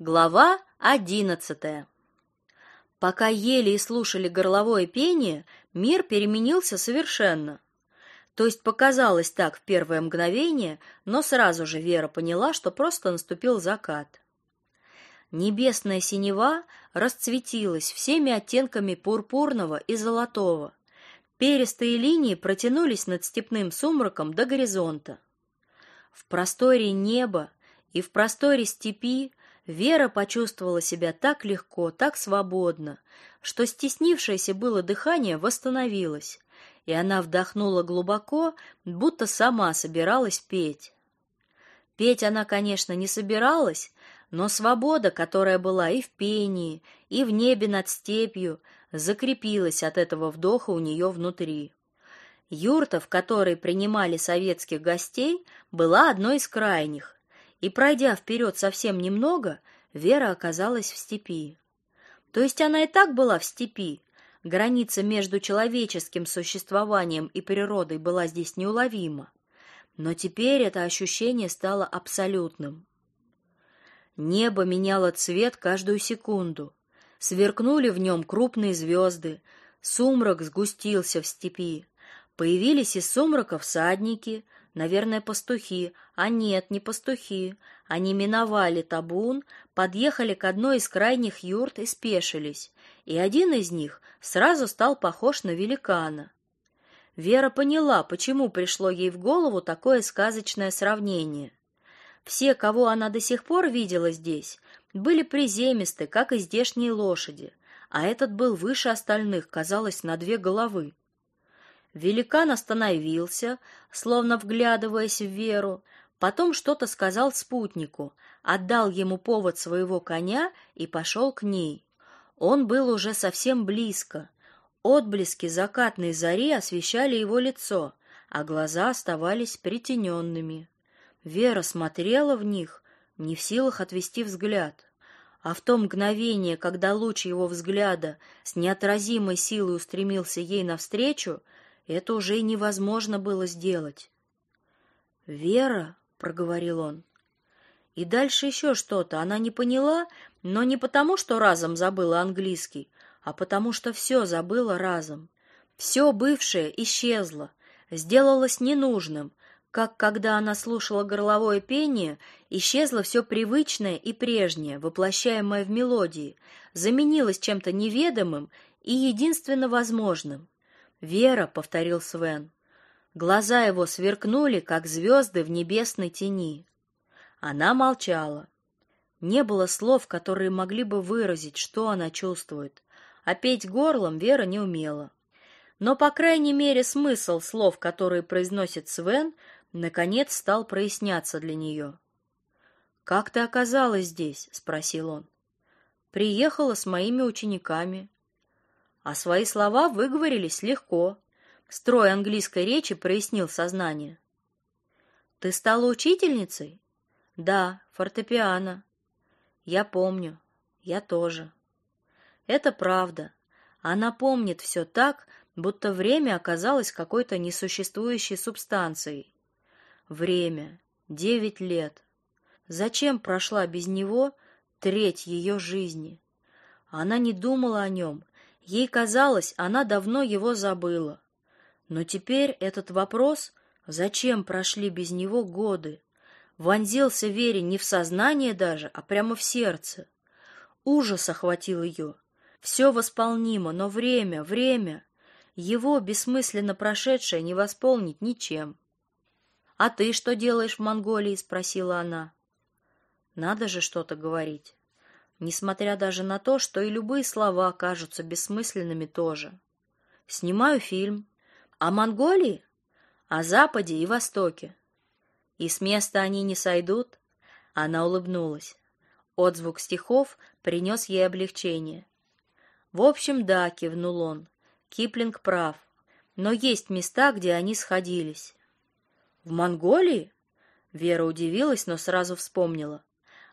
Глава одиннадцатая. Пока ели и слушали горловое пение, мир переменился совершенно. То есть показалось так в первое мгновение, но сразу же Вера поняла, что просто наступил закат. Небесная синева расцветилась всеми оттенками пурпурного и золотого. Перистые линии протянулись над степным сумраком до горизонта. В просторе неба и в просторе степи Вера почувствовала себя так легко, так свободно, что стеснившееся было дыхание восстановилось, и она вдохнула глубоко, будто сама собиралась петь. Петь она, конечно, не собиралась, но свобода, которая была и в пении, и в небе над степью, закрепилась от этого вдоха у нее внутри. Юрта, в которой принимали советских гостей, была одной из крайних, и пройдя вперед совсем немного, Вера оказалась в степи. То есть она и так была в степи. Граница между человеческим существованием и природой была здесь неуловима. Но теперь это ощущение стало абсолютным. Небо меняло цвет каждую секунду. Сверкнули в нем крупные звезды, сумрак сгустился в степи. Появились из сумрака всадники, Наверное, пастухи. А нет, не пастухи. Они миновали табун, подъехали к одной из крайних юрт и спешились. И один из них сразу стал похож на великана. Вера поняла, почему пришло ей в голову такое сказочное сравнение. Все, кого она до сих пор видела здесь, были приземисты, как и здешние лошади, а этот был выше остальных, казалось, на две головы. Великан остановился, словно вглядываясь в Веру, потом что-то сказал спутнику, отдал ему повод своего коня и пошел к ней. Он был уже совсем близко. Отблески закатной зари освещали его лицо, а глаза оставались притененными. Вера смотрела в них, не в силах отвести взгляд. А в то мгновение, когда луч его взгляда с неотразимой силой устремился ей навстречу, это уже невозможно было сделать. «Вера», — проговорил он. И дальше еще что-то она не поняла, но не потому, что разом забыла английский, а потому что все забыла разом. Все бывшее исчезло, сделалось ненужным, как когда она слушала горловое пение, исчезло все привычное и прежнее, воплощаемое в мелодии, заменилось чем-то неведомым и единственно возможным. «Вера», — повторил Свен. Глаза его сверкнули, как звезды в небесной тени. Она молчала. Не было слов, которые могли бы выразить, что она чувствует, а петь горлом Вера не умела. Но, по крайней мере, смысл слов, которые произносит Свен, наконец стал проясняться для нее. «Как ты оказалась здесь?» — спросил он. «Приехала с моими учениками а свои слова выговорились легко. Строй английской речи прояснил сознание. Ты стала учительницей? Да, фортепиано. Я помню. Я тоже. Это правда. Она помнит все так, будто время оказалось какой-то несуществующей субстанцией. Время. Девять лет. Зачем прошла без него треть ее жизни? Она не думала о нем, Ей казалось, она давно его забыла. Но теперь этот вопрос, зачем прошли без него годы, вонзился Вере не в сознание даже, а прямо в сердце. Ужас охватил ее. Все восполнимо, но время, время, его бессмысленно прошедшее не восполнить ничем. «А ты что делаешь в Монголии?» — спросила она. «Надо же что-то говорить» несмотря даже на то, что и любые слова кажутся бессмысленными тоже. Снимаю фильм о Монголии, о Западе и Востоке. И с места они не сойдут? Она улыбнулась. Отзвук стихов принес ей облегчение. В общем, да, кивнул он. Киплинг прав. Но есть места, где они сходились. В Монголии? Вера удивилась, но сразу вспомнила.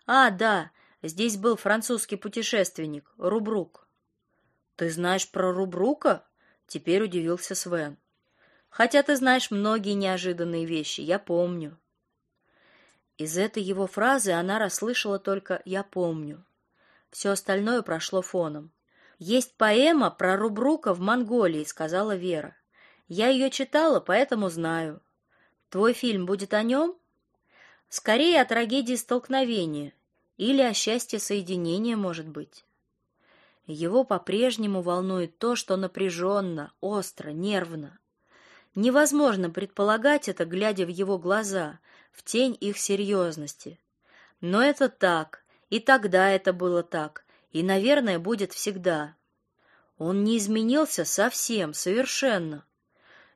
А, да, Здесь был французский путешественник, Рубрук. Ты знаешь про Рубрука? Теперь удивился Свен. Хотя ты знаешь многие неожиданные вещи, я помню. Из этой его фразы она расслышала только «я помню». Все остальное прошло фоном. «Есть поэма про Рубрука в Монголии», — сказала Вера. «Я ее читала, поэтому знаю. Твой фильм будет о нем?» «Скорее о трагедии столкновения или о счастье соединения, может быть». Его по-прежнему волнует то, что напряженно, остро, нервно. Невозможно предполагать это, глядя в его глаза, в тень их серьезности. Но это так, и тогда это было так, и, наверное, будет всегда. Он не изменился совсем, совершенно.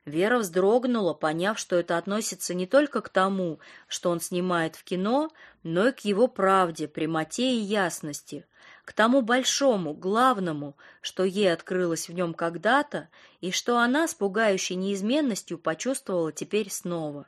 Вера вздрогнула, поняв, что это относится не только к тому, что он снимает в кино, но и к его правде, прямоте и ясности, к тому большому, главному, что ей открылось в нем когда-то и что она с пугающей неизменностью почувствовала теперь снова.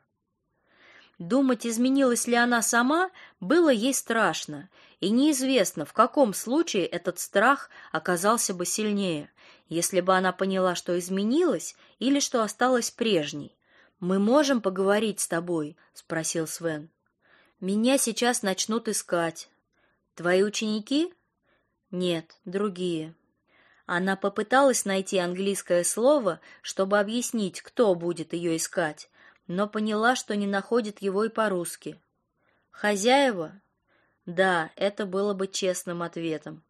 Думать, изменилась ли она сама, было ей страшно, и неизвестно, в каком случае этот страх оказался бы сильнее, если бы она поняла, что изменилась или что осталась прежней. «Мы можем поговорить с тобой?» — спросил Свен. «Меня сейчас начнут искать. Твои ученики?» «Нет, другие». Она попыталась найти английское слово, чтобы объяснить, кто будет ее искать, но поняла, что не находит его и по-русски. Хозяева? Да, это было бы честным ответом.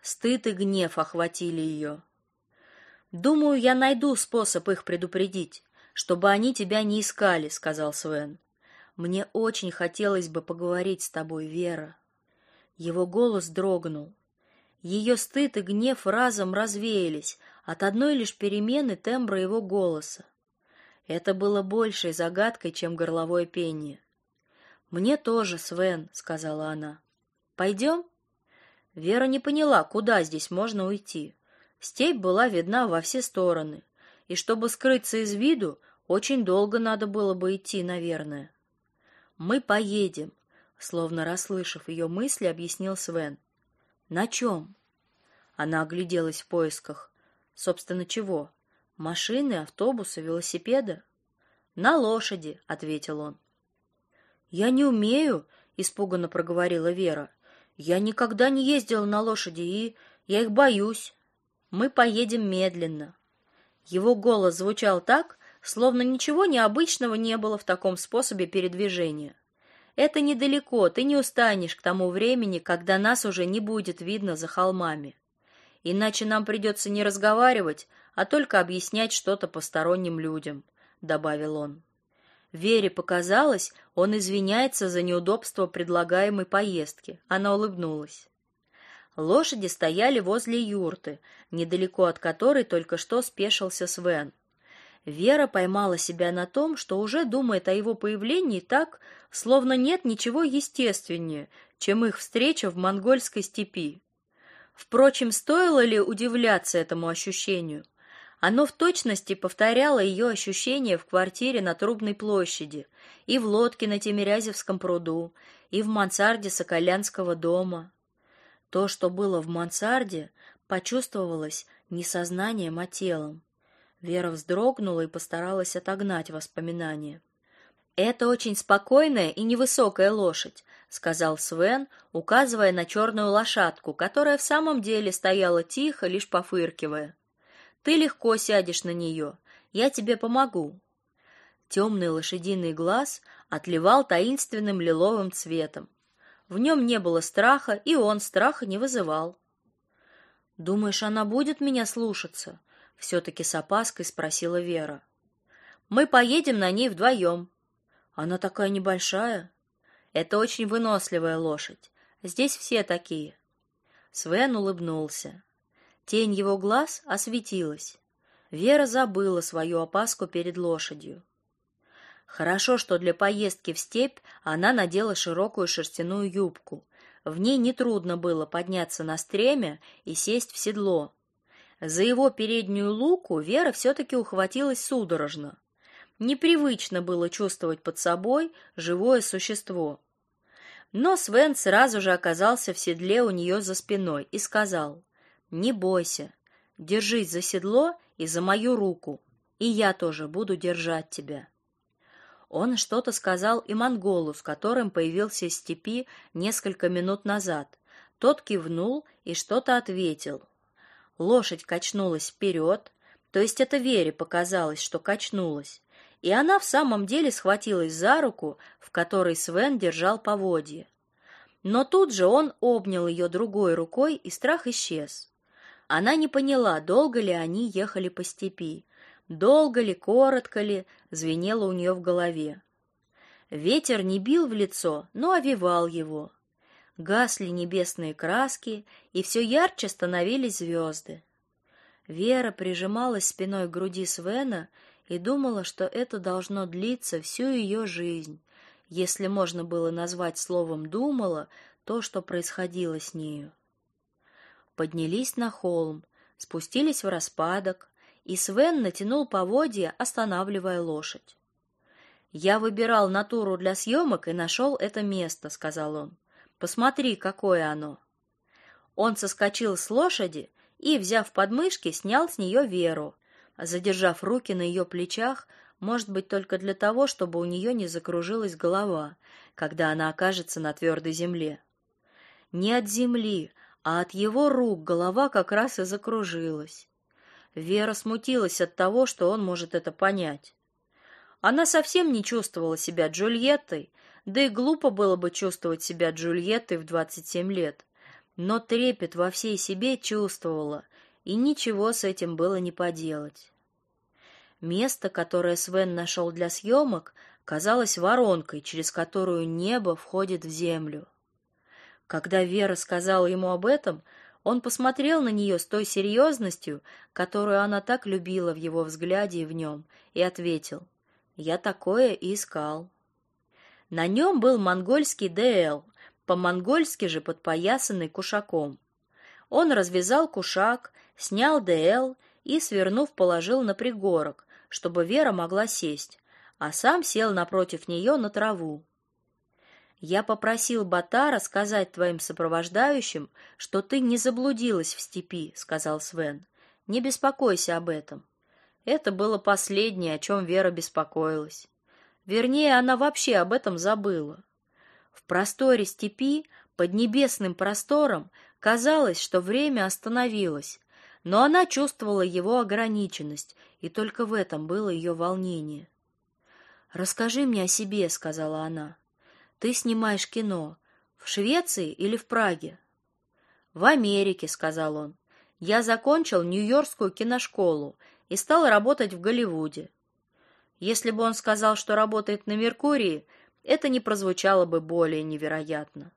Стыд и гнев охватили ее. Думаю, я найду способ их предупредить, чтобы они тебя не искали, сказал Свен. Мне очень хотелось бы поговорить с тобой, Вера. Его голос дрогнул. Ее стыд и гнев разом развеялись от одной лишь перемены тембра его голоса. Это было большей загадкой, чем горловое пение. Мне тоже, Свен, сказала она. Пойдем?» Вера не поняла, куда здесь можно уйти. Степь была видна во все стороны, и чтобы скрыться из виду, очень долго надо было бы идти, наверное. Мы поедем, словно расслышав ее мысли, объяснил Свен. На чем?» Она огляделась в поисках. Собственно, чего? Машины, автобусы, велосипеда? На лошади, ответил он. Я не умею, испуганно проговорила Вера. Я никогда не ездила на лошади, и я их боюсь. Мы поедем медленно. Его голос звучал так, словно ничего необычного не было в таком способе передвижения. Это недалеко, ты не устанешь к тому времени, когда нас уже не будет видно за холмами. Иначе нам придется не разговаривать, а только объяснять что-то посторонним людям, добавил он. Вере показалось, он извиняется за неудобство предлагаемой поездки. Она улыбнулась. Лошади стояли возле юрты, недалеко от которой только что спешился Свен. Вера поймала себя на том, что уже думает о его появлении так, словно нет ничего естественнее, чем их встреча в монгольской степи. Впрочем, стоило ли удивляться этому ощущению? Оно в точности повторяло ее ощущения в квартире на Трубной площади, и в лодке на Тимирязевском пруду, и в мансарде Соколянского дома. То, что было в мансарде, почувствовалось не сознанием, а телом. Вера вздрогнула и постаралась отогнать воспоминания. Это очень спокойная и невысокая лошадь, сказал Свен, указывая на черную лошадку, которая в самом деле стояла тихо, лишь пофыркивая. Ты легко сядешь на нее. Я тебе помогу. Темный лошадиный глаз отливал таинственным лиловым цветом. В нем не было страха, и он страха не вызывал. Думаешь, она будет меня слушаться? все таки с опаской спросила Вера. Мы поедем на ней вдвоем. Она такая небольшая. Это очень выносливая лошадь. Здесь все такие. Свен улыбнулся. Тень его глаз осветилась. Вера забыла свою опаску перед лошадью. Хорошо, что для поездки в степь она надела широкую шерстяную юбку. В ней нетрудно было подняться на стремя и сесть в седло. За его переднюю луку Вера все-таки ухватилась судорожно. Непривычно было чувствовать под собой живое существо. Но Свен сразу же оказался в седле у нее за спиной и сказал: не бойся. Держись за седло и за мою руку, и я тоже буду держать тебя. Он что-то сказал и монголу, с которым появился из степи несколько минут назад. Тот кивнул и что-то ответил. Лошадь качнулась вперед, то есть это Вере показалось, что качнулась, и она в самом деле схватилась за руку, в которой Свен держал поводья. Но тут же он обнял ее другой рукой, и страх исчез. Она не поняла, долго ли они ехали по степи, долго ли, коротко ли, звенело у нее в голове. Ветер не бил в лицо, но овевал его. Гасли небесные краски, и все ярче становились звезды. Вера прижималась спиной к груди Свена и думала, что это должно длиться всю ее жизнь, если можно было назвать словом «думала» то, что происходило с нею. Поднялись на холм, спустились в распадок, и Свен натянул поводья, останавливая лошадь. «Я выбирал натуру для съемок и нашел это место», — сказал он. «Посмотри, какое оно». Он соскочил с лошади и, взяв подмышки, снял с нее Веру, задержав руки на ее плечах, может быть, только для того, чтобы у нее не закружилась голова, когда она окажется на твердой земле. Не от земли, а от его рук голова как раз и закружилась. Вера смутилась от того, что он может это понять. Она совсем не чувствовала себя Джульеттой, да и глупо было бы чувствовать себя Джульеттой в 27 лет. Но трепет во всей себе чувствовала, и ничего с этим было не поделать. Место, которое Свен нашел для съемок, казалось воронкой, через которую небо входит в землю. Когда Вера сказала ему об этом, он посмотрел на нее с той серьезностью, которую она так любила в его взгляде и в нем, и ответил: "Я такое и искал". На нем был монгольский ДЛ, по-монгольски же подпоясанный кушаком. Он развязал кушак, снял ДЛ и, свернув, положил на пригорок, чтобы Вера могла сесть, а сам сел напротив нее на траву. Я попросил Батара сказать твоим сопровождающим, что ты не заблудилась в степи, сказал Свен. Не беспокойся об этом. Это было последнее, о чем Вера беспокоилась. Вернее, она вообще об этом забыла. В просторе степи, под небесным простором, казалось, что время остановилось, но она чувствовала его ограниченность, и только в этом было ее волнение. «Расскажи мне о себе», — сказала она. «Ты снимаешь кино. В Швеции или в Праге?» «В Америке», — сказал он. «Я закончил Нью-Йоркскую киношколу и стал работать в Голливуде. Если бы он сказал, что работает на Меркурии, это не прозвучало бы более невероятно.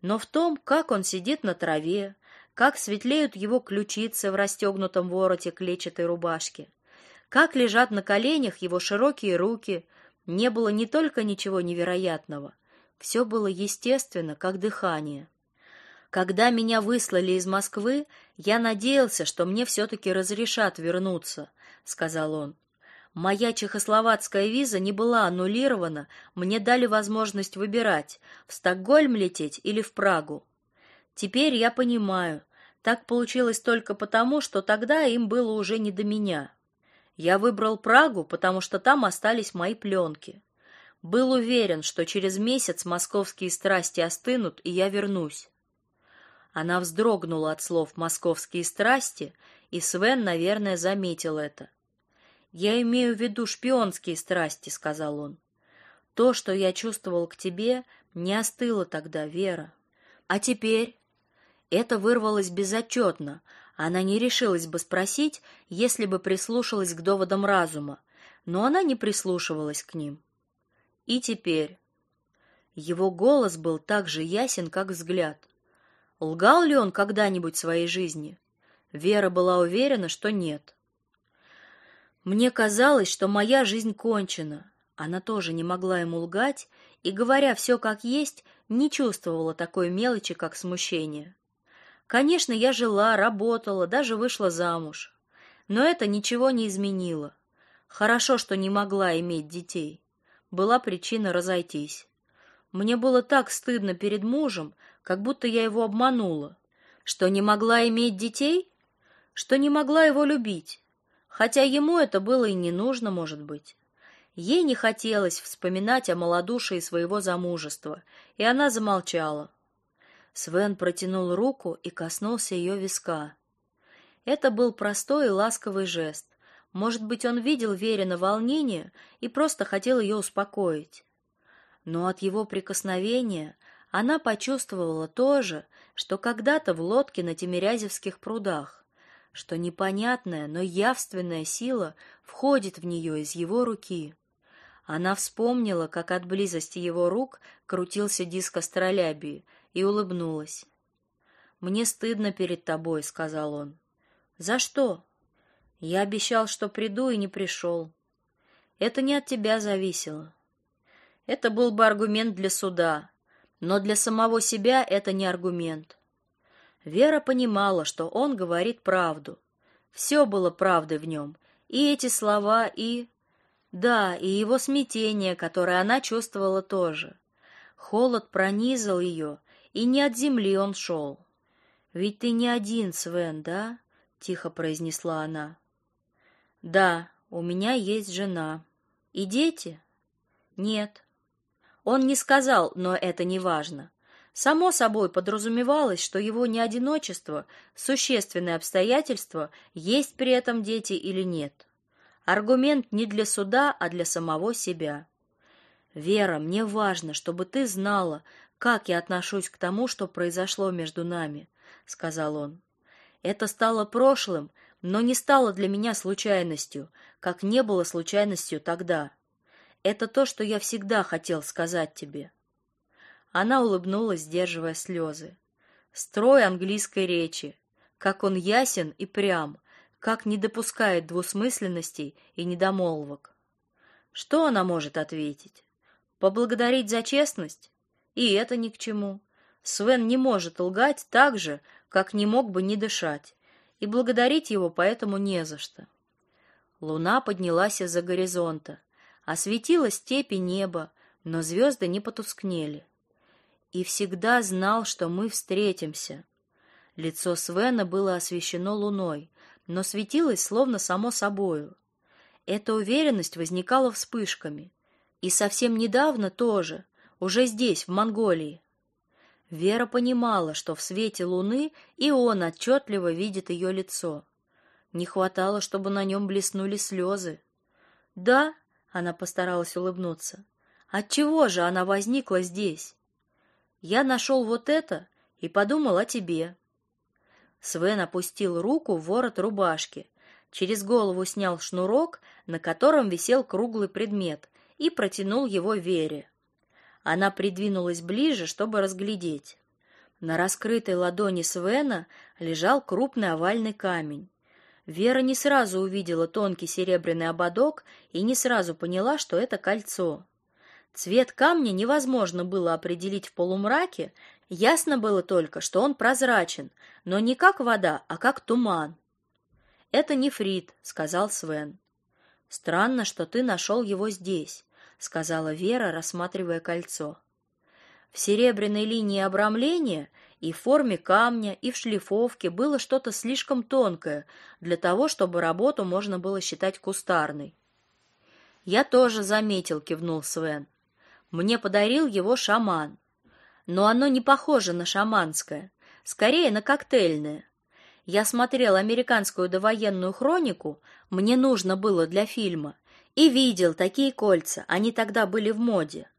Но в том, как он сидит на траве, как светлеют его ключицы в расстегнутом вороте клетчатой рубашки, как лежат на коленях его широкие руки, не было не только ничего невероятного, все было естественно, как дыхание. Когда меня выслали из Москвы, я надеялся, что мне все-таки разрешат вернуться, сказал он. Моя чехословацкая виза не была аннулирована, мне дали возможность выбирать, в Стокгольм лететь или в Прагу. Теперь я понимаю, так получилось только потому, что тогда им было уже не до меня. Я выбрал Прагу, потому что там остались мои пленки. Был уверен, что через месяц московские страсти остынут, и я вернусь. Она вздрогнула от слов «московские страсти», и Свен, наверное, заметил это. «Я имею в виду шпионские страсти», — сказал он. «То, что я чувствовал к тебе, не остыло тогда, Вера. А теперь это вырвалось безотчетно. Она не решилась бы спросить, если бы прислушалась к доводам разума, но она не прислушивалась к ним. И теперь его голос был так же ясен, как взгляд. Лгал ли он когда-нибудь в своей жизни? Вера была уверена, что нет. Мне казалось, что моя жизнь кончена. Она тоже не могла ему лгать, и говоря все как есть, не чувствовала такой мелочи, как смущение. Конечно, я жила, работала, даже вышла замуж. Но это ничего не изменило. Хорошо, что не могла иметь детей. Была причина разойтись. Мне было так стыдно перед мужем, как будто я его обманула. Что не могла иметь детей? Что не могла его любить. Хотя ему это было и не нужно, может быть. Ей не хотелось вспоминать о малодушии своего замужества, и она замолчала. Свен протянул руку и коснулся ее виска. Это был простой и ласковый жест. Может быть, он видел Верина волнение и просто хотел ее успокоить. Но от его прикосновения она почувствовала то же, что когда-то в лодке на Тимирязевских прудах, что непонятная, но явственная сила входит в нее из его руки. Она вспомнила, как от близости его рук крутился диск астролябии, и улыбнулась. «Мне стыдно перед тобой», — сказал он. «За что?» «Я обещал, что приду, и не пришел. Это не от тебя зависело. Это был бы аргумент для суда, но для самого себя это не аргумент. Вера понимала, что он говорит правду. Все было правдой в нем, и эти слова, и... Да, и его смятение, которое она чувствовала тоже. Холод пронизал ее, и не от земли он шел. «Ведь ты не один, Свен, да?» — тихо произнесла она. «Да, у меня есть жена. И дети?» «Нет, он не сказал, но это не важно. Само собой подразумевалось, что его неодиночество – существенное обстоятельство, есть при этом дети или нет. Аргумент не для суда, а для самого себя. «Вера, мне важно, чтобы ты знала, как я отношусь к тому, что произошло между нами», — сказал он. «Это стало прошлым, но не стало для меня случайностью, как не было случайностью тогда. Это то, что я всегда хотел сказать тебе. Она улыбнулась, сдерживая слезы. Строй английской речи, как он ясен и прям, как не допускает двусмысленностей и недомолвок. Что она может ответить? Поблагодарить за честность? И это ни к чему. Свен не может лгать так же, как не мог бы не дышать, и благодарить его поэтому не за что. Луна поднялась из-за горизонта, осветила степи небо, но звезды не потускнели. И всегда знал, что мы встретимся. Лицо Свена было освещено луной, но светилось словно само собою. Эта уверенность возникала вспышками. И совсем недавно тоже, уже здесь, в Монголии. Вера понимала, что в свете луны и он отчетливо видит ее лицо. Не хватало, чтобы на нем блеснули слезы. Да, она постаралась улыбнуться. Отчего же она возникла здесь? Я нашел вот это и подумал о тебе. Свен опустил руку в ворот рубашки, через голову снял шнурок, на котором висел круглый предмет, и протянул его Вере. Она придвинулась ближе, чтобы разглядеть. На раскрытой ладони Свена лежал крупный овальный камень. Вера не сразу увидела тонкий серебряный ободок и не сразу поняла, что это кольцо. Цвет камня невозможно было определить в полумраке, ясно было только, что он прозрачен, но не как вода, а как туман. «Это нефрит», — сказал Свен. «Странно, что ты нашел его здесь», — сказала Вера, рассматривая кольцо. В серебряной линии обрамления и в форме камня, и в шлифовке было что-то слишком тонкое для того, чтобы работу можно было считать кустарной. Я тоже заметил, кивнул Свен. Мне подарил его шаман. Но оно не похоже на шаманское, скорее на коктейльное. Я смотрел американскую довоенную хронику, мне нужно было для фильма, и видел такие кольца, они тогда были в моде.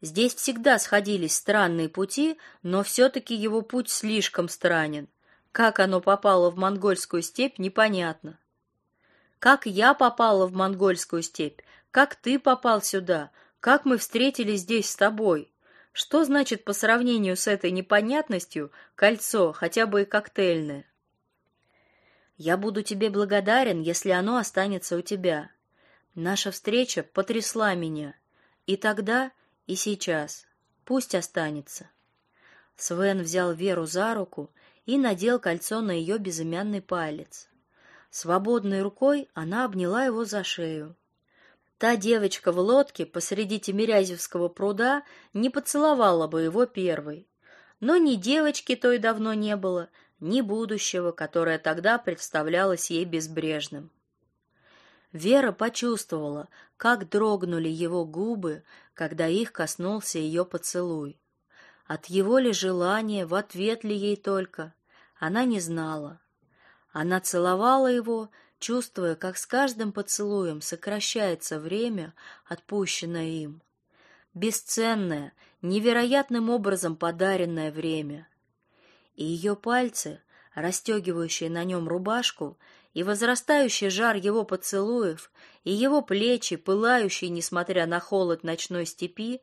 Здесь всегда сходились странные пути, но все-таки его путь слишком странен. Как оно попало в монгольскую степь, непонятно. Как я попала в монгольскую степь, как ты попал сюда, как мы встретились здесь с тобой. Что значит по сравнению с этой непонятностью кольцо, хотя бы и коктейльное? Я буду тебе благодарен, если оно останется у тебя. Наша встреча потрясла меня. И тогда и сейчас. Пусть останется. Свен взял Веру за руку и надел кольцо на ее безымянный палец. Свободной рукой она обняла его за шею. Та девочка в лодке посреди Тимирязевского пруда не поцеловала бы его первой. Но ни девочки той давно не было, ни будущего, которое тогда представлялось ей безбрежным. Вера почувствовала, как дрогнули его губы, когда их коснулся ее поцелуй. От его ли желания, в ответ ли ей только, она не знала. Она целовала его, чувствуя, как с каждым поцелуем сокращается время, отпущенное им. Бесценное, невероятным образом подаренное время. И ее пальцы, расстегивающие на нем рубашку, и возрастающий жар его поцелуев, и его плечи, пылающие, несмотря на холод ночной степи,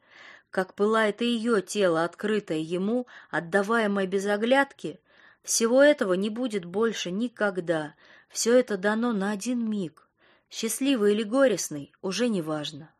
как пылает и ее тело, открытое ему, отдаваемое без оглядки, всего этого не будет больше никогда. Все это дано на один миг. Счастливый или горестный, уже не важно.